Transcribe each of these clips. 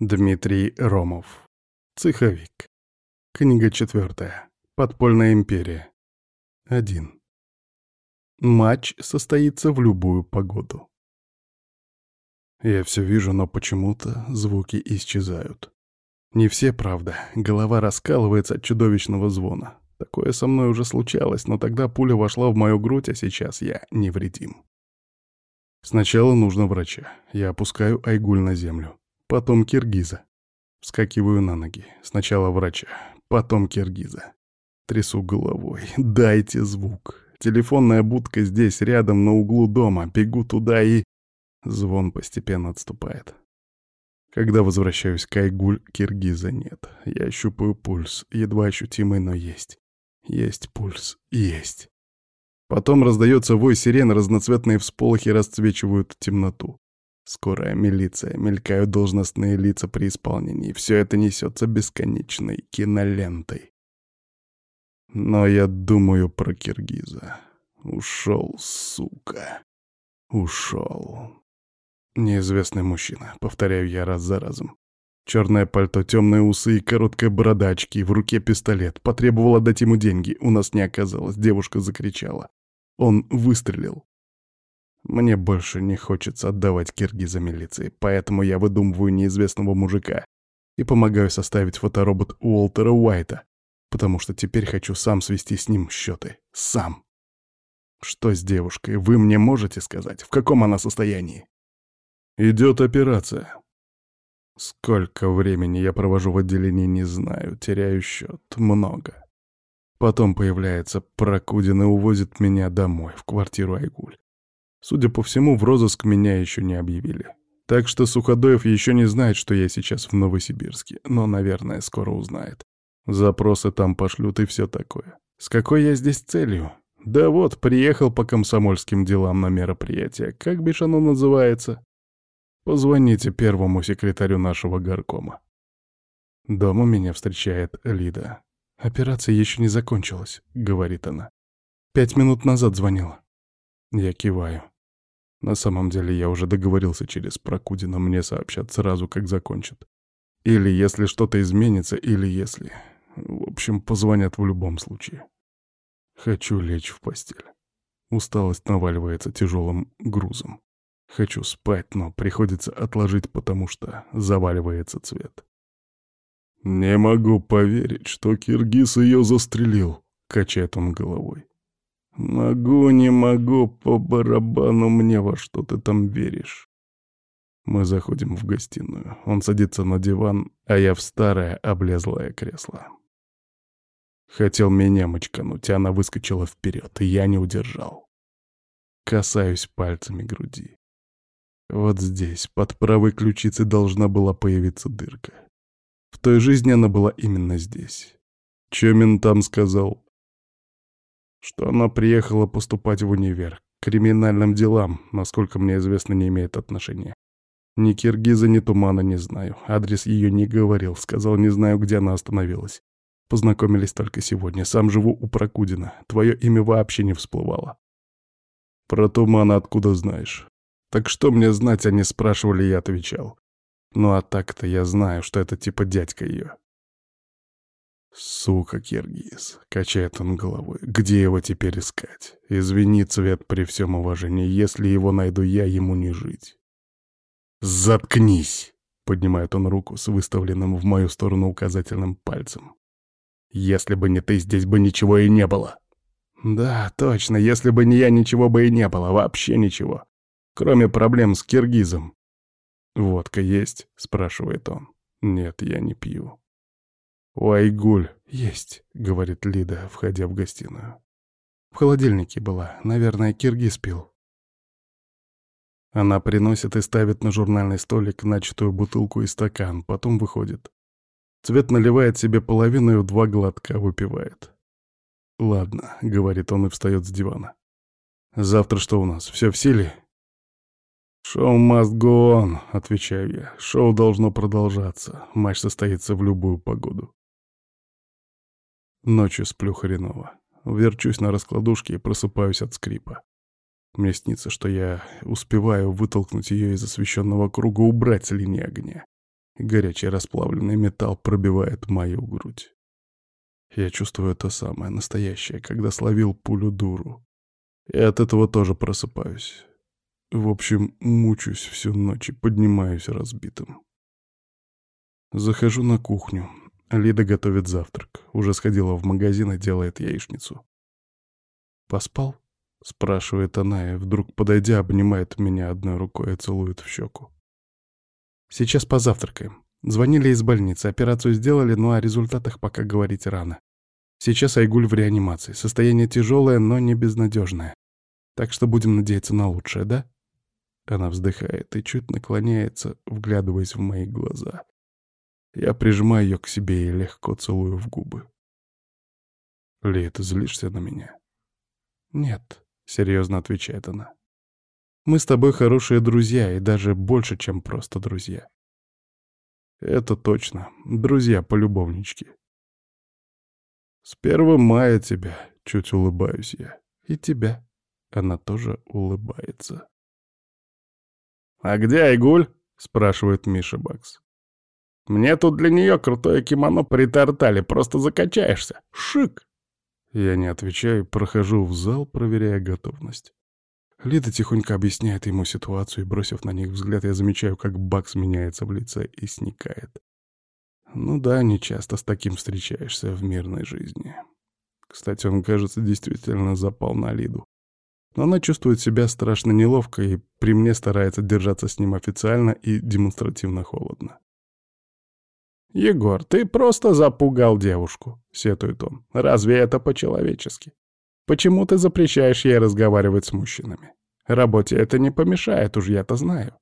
Дмитрий Ромов. Цеховик. Книга четвертая. Подпольная империя. Один. Матч состоится в любую погоду. Я все вижу, но почему-то звуки исчезают. Не все, правда. Голова раскалывается от чудовищного звона. Такое со мной уже случалось, но тогда пуля вошла в мою грудь, а сейчас я невредим. Сначала нужно врача. Я опускаю Айгуль на землю. Потом киргиза. Вскакиваю на ноги. Сначала врача, потом киргиза. Трясу головой. Дайте звук. Телефонная будка здесь, рядом, на углу дома. Бегу туда и... Звон постепенно отступает. Когда возвращаюсь к Айгуль, киргиза нет. Я щупаю пульс, едва ощутимый, но есть. Есть пульс, есть. Потом раздается вой сирен, разноцветные всполохи расцвечивают темноту. Скорая милиция, мелькают должностные лица при исполнении. Все это несется бесконечной кинолентой. Но я думаю про Киргиза. Ушел, сука. Ушел. Неизвестный мужчина, повторяю я раз за разом. Черное пальто, темные усы и короткая борода, очки, в руке пистолет. Потребовала дать ему деньги. У нас не оказалось. Девушка закричала. Он выстрелил. Мне больше не хочется отдавать киргиза милиции, поэтому я выдумываю неизвестного мужика и помогаю составить фоторобот Уолтера Уайта, потому что теперь хочу сам свести с ним счеты. Сам. Что с девушкой, вы мне можете сказать? В каком она состоянии? Идет операция. Сколько времени я провожу в отделении, не знаю, теряю счет. Много. Потом появляется Прокудин и увозит меня домой, в квартиру Айгуль. Судя по всему, в розыск меня еще не объявили. Так что Суходоев еще не знает, что я сейчас в Новосибирске, но, наверное, скоро узнает. Запросы там пошлют и все такое. С какой я здесь целью? Да вот, приехал по комсомольским делам на мероприятие. Как бишь оно называется? Позвоните первому секретарю нашего горкома. Дома меня встречает Лида. «Операция еще не закончилась», — говорит она. «Пять минут назад звонила». Я киваю. На самом деле я уже договорился через Прокудина, мне сообщат сразу, как закончат. Или если что-то изменится, или если... В общем, позвонят в любом случае. Хочу лечь в постель. Усталость наваливается тяжелым грузом. Хочу спать, но приходится отложить, потому что заваливается цвет. «Не могу поверить, что Киргиз ее застрелил», — качает он головой. «Могу, не могу, по барабану мне во что ты там веришь». Мы заходим в гостиную. Он садится на диван, а я в старое облезлое кресло. Хотел меня мочкануть, а она выскочила вперед, и я не удержал. Касаюсь пальцами груди. Вот здесь, под правой ключицей, должна была появиться дырка. В той жизни она была именно здесь. Чемин там сказал, что она приехала поступать в универ. К криминальным делам, насколько мне известно, не имеет отношения. Ни Киргиза, ни Тумана не знаю. Адрес ее не говорил, сказал, не знаю, где она остановилась. Познакомились только сегодня. Сам живу у Прокудина. Твое имя вообще не всплывало. Про Тумана откуда знаешь? Так что мне знать, они спрашивали, я отвечал. Ну а так-то я знаю, что это типа дядька ее. «Сука, Киргиз!» — качает он головой. «Где его теперь искать? Извини, Цвет, при всем уважении, если его найду я, ему не жить». «Заткнись!» — поднимает он руку с выставленным в мою сторону указательным пальцем. «Если бы не ты, здесь бы ничего и не было!» «Да, точно, если бы не я, ничего бы и не было, вообще ничего. Кроме проблем с Киргизом». «Водка есть?» — спрашивает он. «Нет, я не пью». «У Айгуль есть», — говорит Лида, входя в гостиную. «В холодильнике была. Наверное, киргиз пил». Она приносит и ставит на журнальный столик начатую бутылку и стакан, потом выходит. Цвет наливает себе половину и в два глотка выпивает. «Ладно», — говорит он и встает с дивана. «Завтра что у нас? Все в силе?» «Шоу must go on», — отвечаю я. «Шоу должно продолжаться. Матч состоится в любую погоду». Ночью сплю хреново. Верчусь на раскладушке и просыпаюсь от скрипа. Мне снится, что я успеваю вытолкнуть ее из освещенного круга, убрать с линии огня. горячий расплавленный металл пробивает мою грудь. Я чувствую то самое, настоящее, когда словил пулю дуру. И от этого тоже просыпаюсь. В общем, мучаюсь всю ночь и поднимаюсь разбитым. Захожу на кухню. Лида готовит завтрак. Уже сходила в магазин и делает яичницу. «Поспал?» — спрашивает она, и вдруг, подойдя, обнимает меня одной рукой и целует в щеку. «Сейчас позавтракаем. Звонили из больницы, операцию сделали, но о результатах пока говорить рано. Сейчас Айгуль в реанимации. Состояние тяжелое, но не безнадежное. Так что будем надеяться на лучшее, да?» Она вздыхает и чуть наклоняется, вглядываясь в мои глаза. Я прижимаю ее к себе и легко целую в губы. «Ли, ты злишься на меня?» «Нет», — серьезно отвечает она. «Мы с тобой хорошие друзья, и даже больше, чем просто друзья». «Это точно. Друзья-полюбовнички». «С первым мая тебя», — чуть улыбаюсь я. «И тебя». Она тоже улыбается. «А где Айгуль?» — спрашивает Миша Бакс. «Мне тут для нее крутое кимоно притартали, просто закачаешься. Шик!» Я не отвечаю, прохожу в зал, проверяя готовность. Лида тихонько объясняет ему ситуацию, и, бросив на них взгляд, я замечаю, как Бакс меняется в лице и сникает. Ну да, не часто с таким встречаешься в мирной жизни. Кстати, он, кажется, действительно запал на Лиду. Но она чувствует себя страшно неловко и при мне старается держаться с ним официально и демонстративно холодно. «Егор, ты просто запугал девушку», — сетует он. «Разве это по-человечески? Почему ты запрещаешь ей разговаривать с мужчинами? Работе это не помешает, уж я-то знаю».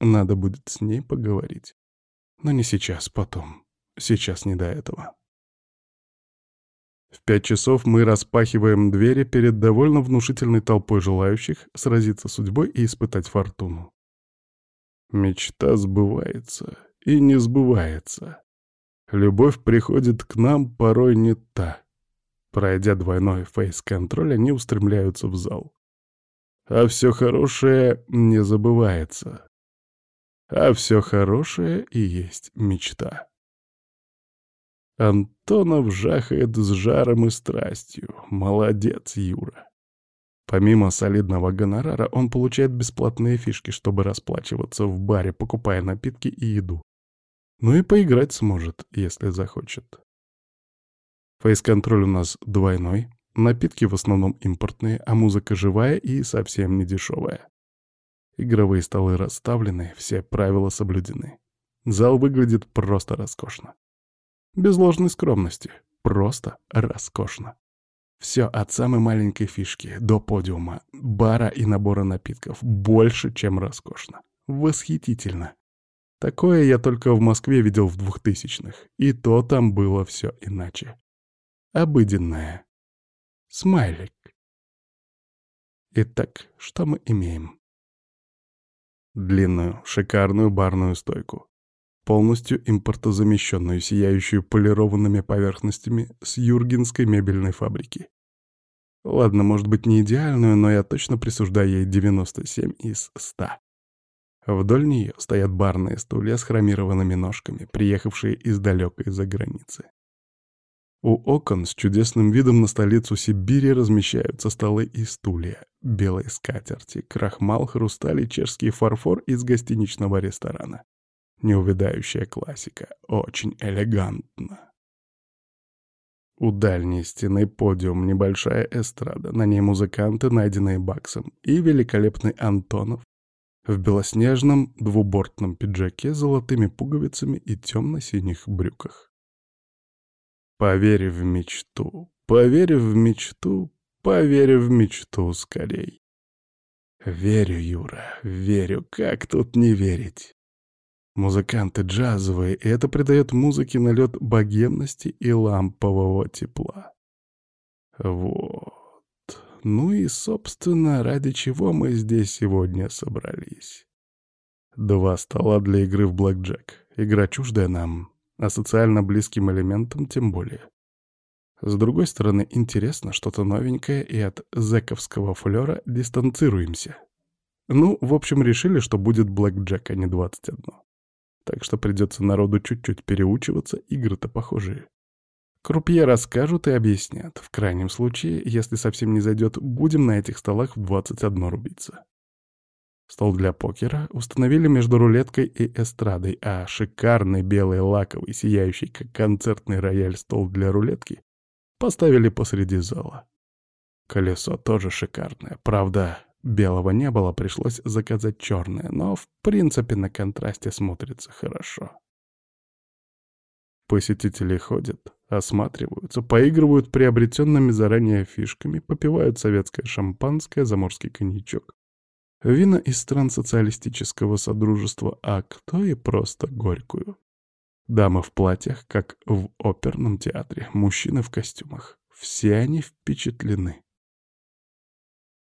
Надо будет с ней поговорить. Но не сейчас, потом. Сейчас не до этого. В пять часов мы распахиваем двери перед довольно внушительной толпой желающих сразиться с судьбой и испытать фортуну. Мечта сбывается и не сбывается. Любовь приходит к нам порой не та. Пройдя двойной фейс-контроль, они устремляются в зал. А все хорошее не забывается. А все хорошее и есть мечта. Антонов жахает с жаром и страстью. Молодец, Юра. Помимо солидного гонорара, он получает бесплатные фишки, чтобы расплачиваться в баре, покупая напитки и еду. Ну и поиграть сможет, если захочет. Фейс-контроль у нас двойной, напитки в основном импортные, а музыка живая и совсем не дешевая. Игровые столы расставлены, все правила соблюдены. Зал выглядит просто роскошно. Без ложной скромности. Просто роскошно. Все от самой маленькой фишки до подиума, бара и набора напитков. Больше, чем роскошно. Восхитительно. Такое я только в Москве видел в двухтысячных. И то там было все иначе. Обыденное. Смайлик. Итак, что мы имеем? Длинную, шикарную барную стойку полностью импортозамещенную, сияющую полированными поверхностями с юргенской мебельной фабрики. Ладно, может быть не идеальную, но я точно присуждаю ей 97 из 100. Вдоль нее стоят барные стулья с хромированными ножками, приехавшие из далекой за границы. У окон с чудесным видом на столицу Сибири размещаются столы и стулья, белые скатерти, крахмал, хрусталь и чешский фарфор из гостиничного ресторана. Неувядающая классика. Очень элегантно. У дальней стены подиум, небольшая эстрада, на ней музыканты, найденные Баксом, и великолепный Антонов в белоснежном двубортном пиджаке с золотыми пуговицами и темно-синих брюках. Поверь в мечту, поверь в мечту, поверь в мечту скорей. Верю, Юра, верю, как тут не верить? Музыканты джазовые, и это придает музыке налет богемности и лампового тепла. Вот. Ну и, собственно, ради чего мы здесь сегодня собрались. Два стола для игры в блэкджек. Игра чуждая нам, а социально близким элементам тем более. С другой стороны, интересно, что-то новенькое, и от зэковского флера дистанцируемся. Ну, в общем, решили, что будет блэкджек, а не 21. Так что придется народу чуть-чуть переучиваться, игры-то похожие. Крупье расскажут и объяснят. В крайнем случае, если совсем не зайдет, будем на этих столах в 21 рубиться. Стол для покера установили между рулеткой и эстрадой, а шикарный белый лаковый, сияющий как концертный рояль стол для рулетки поставили посреди зала. Колесо тоже шикарное. Правда, белого не было, пришлось заказать черное, но в принципе на контрасте смотрится хорошо. Посетители ходят, осматриваются, поигрывают приобретенными заранее фишками, попивают советское шампанское, заморский коньячок, вина из стран социалистического содружества, а кто и просто горькую. Дамы в платьях, как в оперном театре, мужчины в костюмах. Все они впечатлены.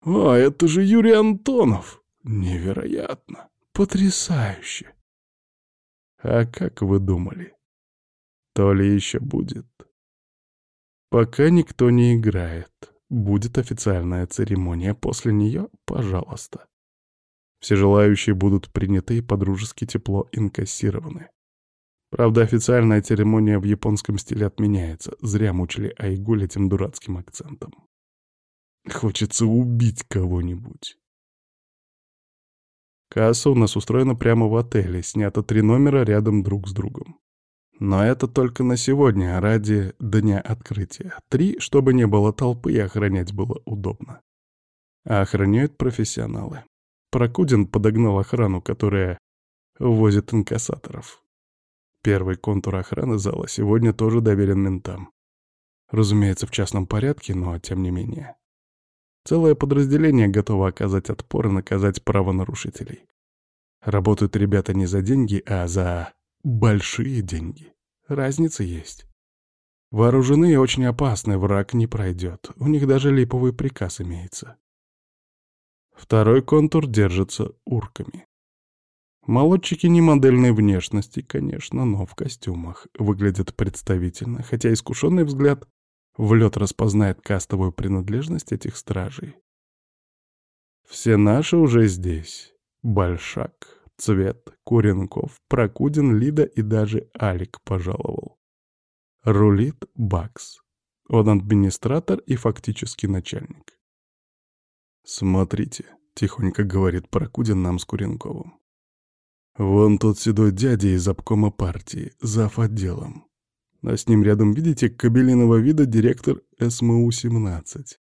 «А, это же Юрий Антонов! Невероятно! Потрясающе!» «А как вы думали? То ли еще будет?» «Пока никто не играет. Будет официальная церемония. После нее — пожалуйста. Все желающие будут приняты и подружески тепло инкассированы. Правда, официальная церемония в японском стиле отменяется. Зря мучили Айгуль этим дурацким акцентом. Хочется убить кого-нибудь. Касса у нас устроена прямо в отеле, снято три номера рядом друг с другом. Но это только на сегодня, ради дня открытия. Три, чтобы не было толпы и охранять было удобно. А охраняют профессионалы. Прокудин подогнал охрану, которая возит инкассаторов. Первый контур охраны зала сегодня тоже доверен ментам. Разумеется, в частном порядке, но тем не менее. Целое подразделение готово оказать отпор и наказать правонарушителей. Работают ребята не за деньги, а за большие деньги. Разница есть. Вооружены и очень опасны, враг не пройдет. У них даже липовый приказ имеется. Второй контур держится урками. Молодчики не модельной внешности, конечно, но в костюмах. Выглядят представительно, хотя искушенный взгляд в лед распознает кастовую принадлежность этих стражей. Все наши уже здесь. Большак, Цвет, Куренков, Прокудин, Лида и даже Алик пожаловал. Рулит Бакс. Он администратор и фактически начальник. «Смотрите», — тихонько говорит Прокудин нам с Куренковым. «Вон тот седой дядя из обкома партии, зав. отделом. А с ним рядом, видите, кабелиного вида директор СМУ-17.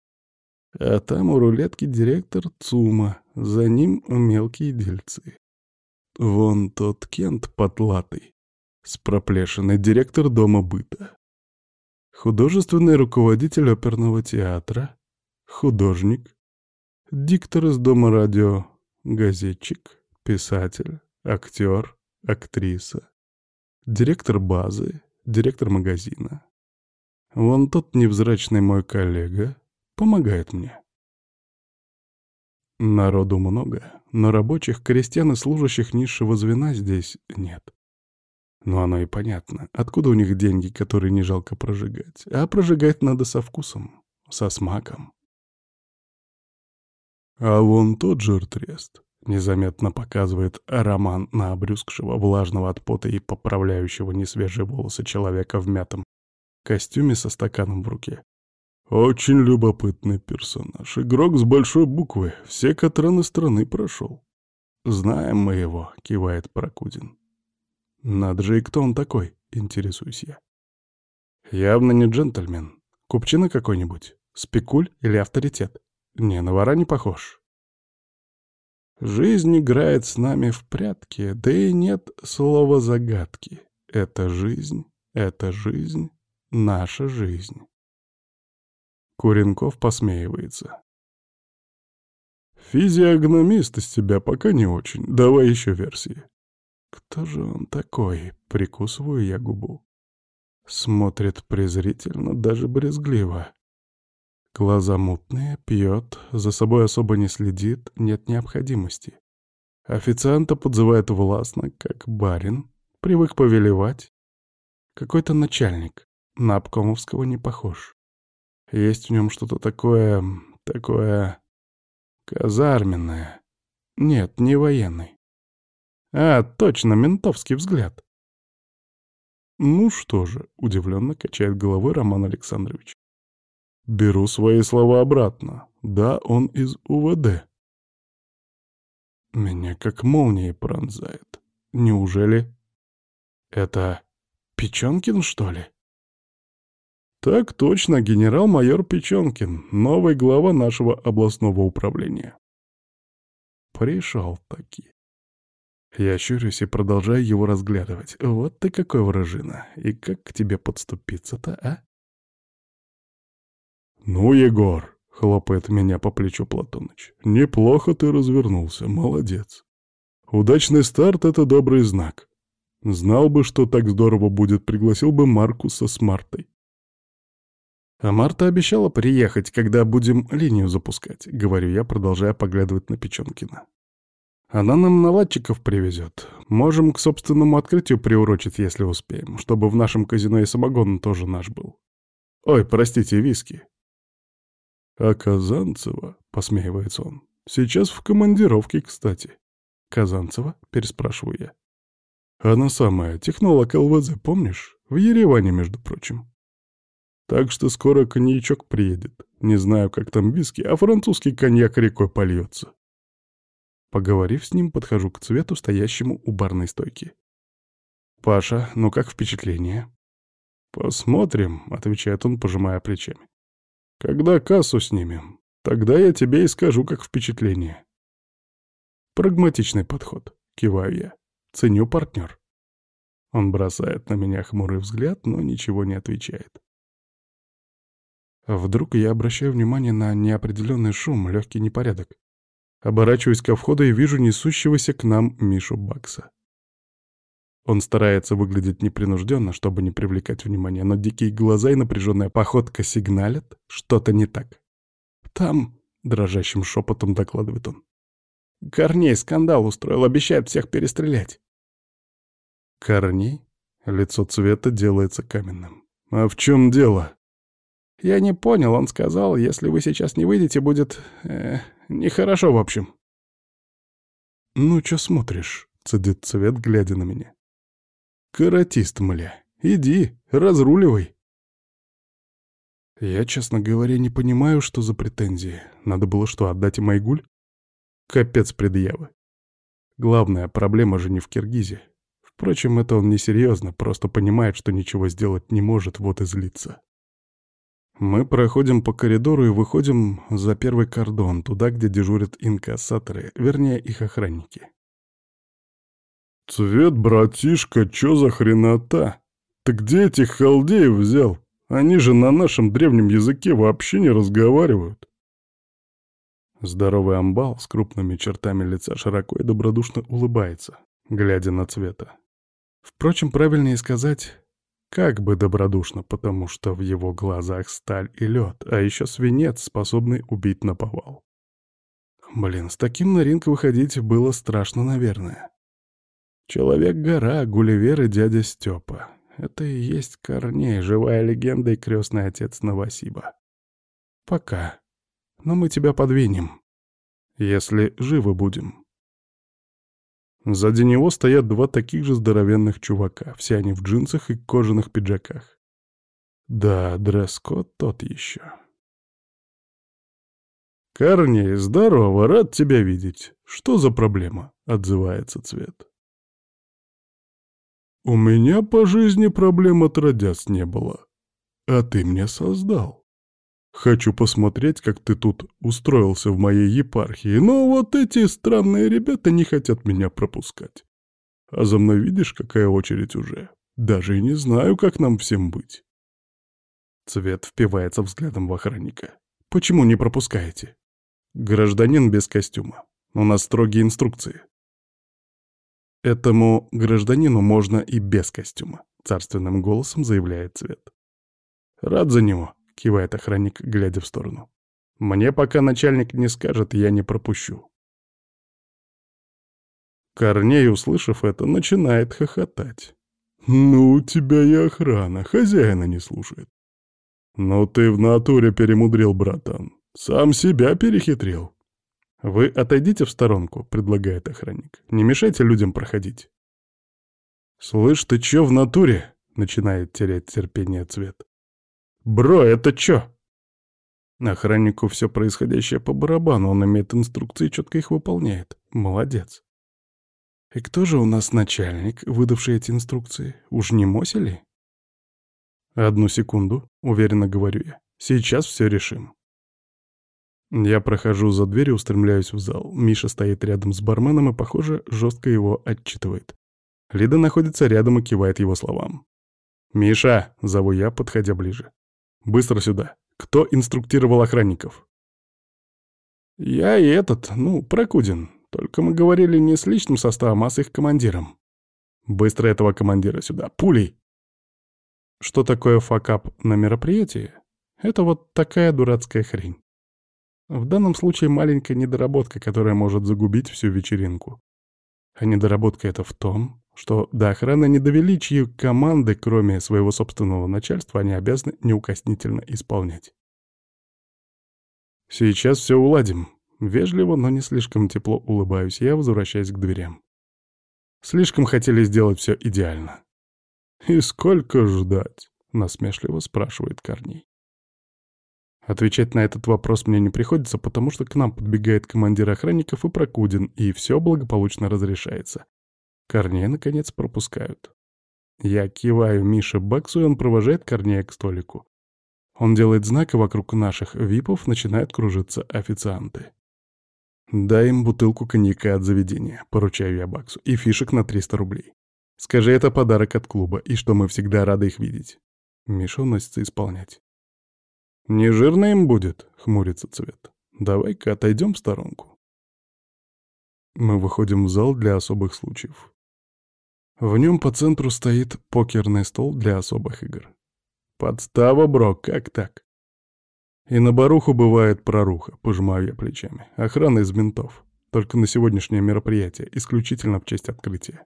А там у рулетки директор ЦУМа, за ним мелкие дельцы. Вон тот Кент потлатый, с проплешиной директор дома быта. Художественный руководитель оперного театра, художник, Диктор из дома радио, газетчик, писатель, актер, актриса, директор базы, директор магазина. Вон тот невзрачный мой коллега помогает мне. Народу много, но рабочих, крестьян и служащих низшего звена здесь нет. Но оно и понятно, откуда у них деньги, которые не жалко прожигать. А прожигать надо со вкусом, со смаком. А вон тот жиртрест незаметно показывает роман на обрюзгшего, влажного от пота и поправляющего несвежие волосы человека в мятом костюме со стаканом в руке. Очень любопытный персонаж. Игрок с большой буквы. Все Катраны страны прошел. «Знаем мы его», — кивает Прокудин. «Надо же, и кто он такой?» — интересуюсь я. «Явно не джентльмен. Купчина какой-нибудь? Спекуль или авторитет?» Не, на вора не похож. Жизнь играет с нами в прятки, да и нет слова загадки. Это жизнь, это жизнь, наша жизнь. Куренков посмеивается. Физиогномист из тебя пока не очень. Давай еще версии. Кто же он такой? Прикусываю я губу. Смотрит презрительно, даже брезгливо. Глаза мутные, пьет, за собой особо не следит, нет необходимости. Официанта подзывает властно, как барин, привык повелевать. Какой-то начальник, на обкомовского не похож. Есть в нем что-то такое, такое... казарменное. Нет, не военный. А, точно, ментовский взгляд. Ну что же, удивленно качает головой Роман Александрович. Беру свои слова обратно. Да, он из УВД. Меня как молнией пронзает. Неужели это Печенкин, что ли? Так точно, генерал-майор Печенкин, новый глава нашего областного управления. Пришел таки. Я щурюсь и продолжаю его разглядывать. Вот ты какой вражина. И как к тебе подступиться-то, а? «Ну, Егор!» — хлопает меня по плечу Платоныч. «Неплохо ты развернулся, молодец. Удачный старт — это добрый знак. Знал бы, что так здорово будет, пригласил бы Маркуса с Мартой. А Марта обещала приехать, когда будем линию запускать, говорю я, продолжая поглядывать на Печенкина. Она нам наладчиков привезет. Можем к собственному открытию приурочить, если успеем, чтобы в нашем казино и самогон тоже наш был. Ой, простите, виски. А Казанцева, посмеивается он, сейчас в командировке, кстати. Казанцева? Переспрашиваю я. Она самая, технолог ЛВЗ, помнишь? В Ереване, между прочим. Так что скоро коньячок приедет. Не знаю, как там виски, а французский коньяк рекой польется. Поговорив с ним, подхожу к цвету, стоящему у барной стойки. «Паша, ну как впечатление?» «Посмотрим», — отвечает он, пожимая плечами. «Когда кассу снимем, тогда я тебе и скажу, как впечатление». «Прагматичный подход», — киваю я. «Ценю партнер». Он бросает на меня хмурый взгляд, но ничего не отвечает. Вдруг я обращаю внимание на неопределенный шум, легкий непорядок. Оборачиваюсь ко входу и вижу несущегося к нам Мишу Бакса. Он старается выглядеть непринужденно, чтобы не привлекать внимания, но дикие глаза и напряженная походка сигналят, что-то не так. «Там», — дрожащим шепотом докладывает он, — «Корней скандал устроил, обещает всех перестрелять». «Корней?» — лицо цвета делается каменным. «А в чем дело?» «Я не понял, он сказал, если вы сейчас не выйдете, будет... Э, нехорошо, в общем». «Ну, чё смотришь?» — цедит цвет, глядя на меня. «Каратист, мля, иди, разруливай». Я, честно говоря, не понимаю, что за претензии. Надо было что, отдать им Айгуль? Капец предъявы. Главная проблема же не в Киргизе. Впрочем, это он несерьезно, просто понимает, что ничего сделать не может, вот и злится. Мы проходим по коридору и выходим за первый кордон, туда, где дежурят инкассаторы, вернее, их охранники. «Цвет, братишка, чё за хренота? Ты где этих халдеев взял? Они же на нашем древнем языке вообще не разговаривают». Здоровый амбал с крупными чертами лица широко и добродушно улыбается, глядя на цвета. Впрочем, правильнее сказать как бы добродушно, потому что в его глазах сталь и лед, а еще свинец, способный убить наповал. Блин, с таким на ринг выходить было страшно, наверное. Человек-гора, Гулливер и дядя Степа. Это и есть Корней, живая легенда и крестный отец Новосиба. Пока. Но мы тебя подвинем. Если живы будем. Сзади него стоят два таких же здоровенных чувака, все они в джинсах и кожаных пиджаках. Да, дресс-код тот еще. «Корней, здорово, рад тебя видеть. Что за проблема?» — отзывается Цвет. «У меня по жизни проблем отродясь не было. А ты мне создал. Хочу посмотреть, как ты тут устроился в моей епархии, но вот эти странные ребята не хотят меня пропускать. А за мной видишь, какая очередь уже? Даже и не знаю, как нам всем быть. Цвет впивается взглядом в охранника. Почему не пропускаете? Гражданин без костюма. У нас строгие инструкции. Этому гражданину можно и без костюма, царственным голосом заявляет Цвет. Рад за него, — кивает охранник, глядя в сторону. «Мне пока начальник не скажет, я не пропущу». Корней, услышав это, начинает хохотать. «Ну, у тебя и охрана, хозяина не слушает». «Ну ты в натуре перемудрил, братан. Сам себя перехитрил». «Вы отойдите в сторонку», — предлагает охранник. «Не мешайте людям проходить». «Слышь, ты чё в натуре?» — начинает терять терпение цвет. «Бро, это чё?» Охраннику все происходящее по барабану, он имеет инструкции и четко их выполняет. Молодец. И кто же у нас начальник, выдавший эти инструкции? Уж не Мосили? Одну секунду, уверенно говорю я. Сейчас все решим. Я прохожу за дверь и устремляюсь в зал. Миша стоит рядом с барменом и, похоже, жестко его отчитывает. Лида находится рядом и кивает его словам. «Миша!» — зову я, подходя ближе. «Быстро сюда!» Кто инструктировал охранников? Я и этот, ну, Прокудин. Только мы говорили не с личным составом, а с их командиром. Быстро этого командира сюда. Пулей! Что такое факап на мероприятии? Это вот такая дурацкая хрень. В данном случае маленькая недоработка, которая может загубить всю вечеринку. А недоработка это в том, что до охраны не довели, чьи команды, кроме своего собственного начальства, они обязаны неукоснительно исполнять. «Сейчас все уладим». Вежливо, но не слишком тепло улыбаюсь я, возвращаясь к дверям. Слишком хотели сделать все идеально. «И сколько ждать?» — насмешливо спрашивает Корней. Отвечать на этот вопрос мне не приходится, потому что к нам подбегает командир охранников и Прокудин, и все благополучно разрешается. Корнея, наконец, пропускают. Я киваю Мише Баксу, и он провожает Корнея к столику. Он делает знак, и вокруг наших випов начинают кружиться официанты. «Дай им бутылку коньяка от заведения», — поручаю я Баксу, — «и фишек на 300 рублей. Скажи, это подарок от клуба, и что мы всегда рады их видеть». Миша уносится исполнять. «Не жирно им будет?» — хмурится цвет. «Давай-ка отойдем в сторонку». Мы выходим в зал для особых случаев. В нем по центру стоит покерный стол для особых игр. Подстава, бро, как так? И на баруху бывает проруха, пожимаю я плечами. Охрана из ментов. Только на сегодняшнее мероприятие, исключительно в честь открытия.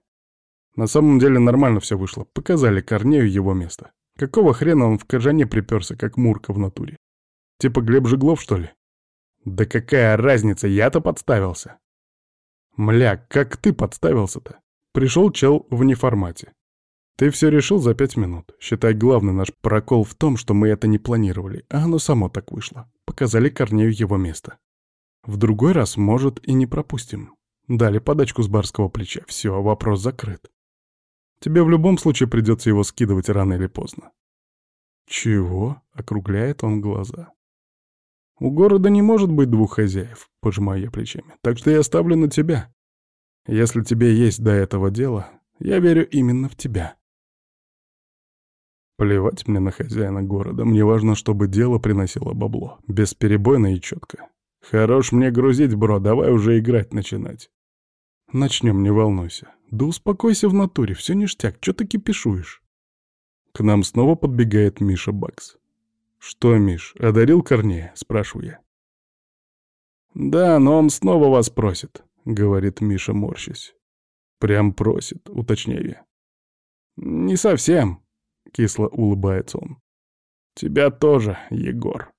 На самом деле нормально все вышло. Показали Корнею его место. Какого хрена он в кожане приперся, как Мурка в натуре? Типа Глеб Жиглов, что ли? Да какая разница, я-то подставился. Мля, как ты подставился-то? Пришел чел в неформате. Ты все решил за пять минут. Считай, главный наш прокол в том, что мы это не планировали, а оно само так вышло. Показали Корнею его место. В другой раз, может, и не пропустим. Дали подачку с барского плеча. Все, вопрос закрыт. Тебе в любом случае придется его скидывать рано или поздно. Чего? Округляет он глаза. У города не может быть двух хозяев, пожимаю я плечами. Так что я ставлю на тебя. Если тебе есть до этого дело, я верю именно в тебя. Плевать мне на хозяина города, мне важно, чтобы дело приносило бабло, бесперебойно и четко. Хорош мне грузить, бро, давай уже играть начинать. Начнем, не волнуйся. Да успокойся в натуре, все ништяк, что ты кипишуешь? К нам снова подбегает Миша Бакс. «Что, Миш, одарил Корнея?» — спрашиваю я. «Да, но он снова вас просит», — говорит Миша, морщась. «Прям просит», — уточняю я. «Не совсем», — кисло улыбается он. «Тебя тоже, Егор».